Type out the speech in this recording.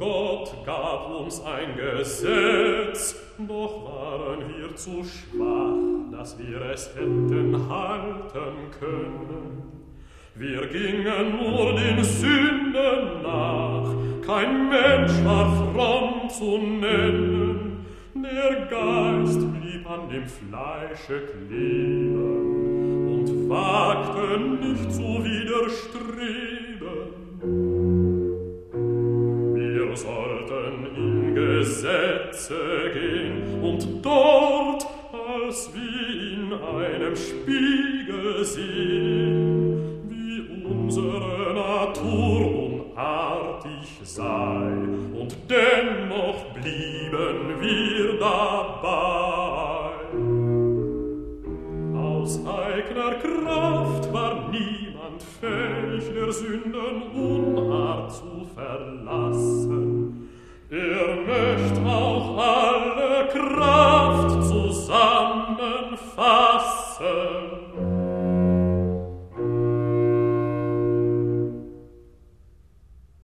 Gott gab uns ein Gesetz, doch waren wir zu schwach, dass wir es hätten halten können. Wir gingen nur den Sünden nach, kein Mensch war fromm zu nennen, der Geist blieb an dem Fleische kleben und wagte nicht zu widerstreben. Gesetze gehen und dort, als wie in einem Spiegel sehen, wie unsere Natur unartig sei, und dennoch blieben wir dabei. Aus eigener Kraft war niemand fähig, der Sünden Unart zu verlassen. auch alle Kraft zusammenfassen.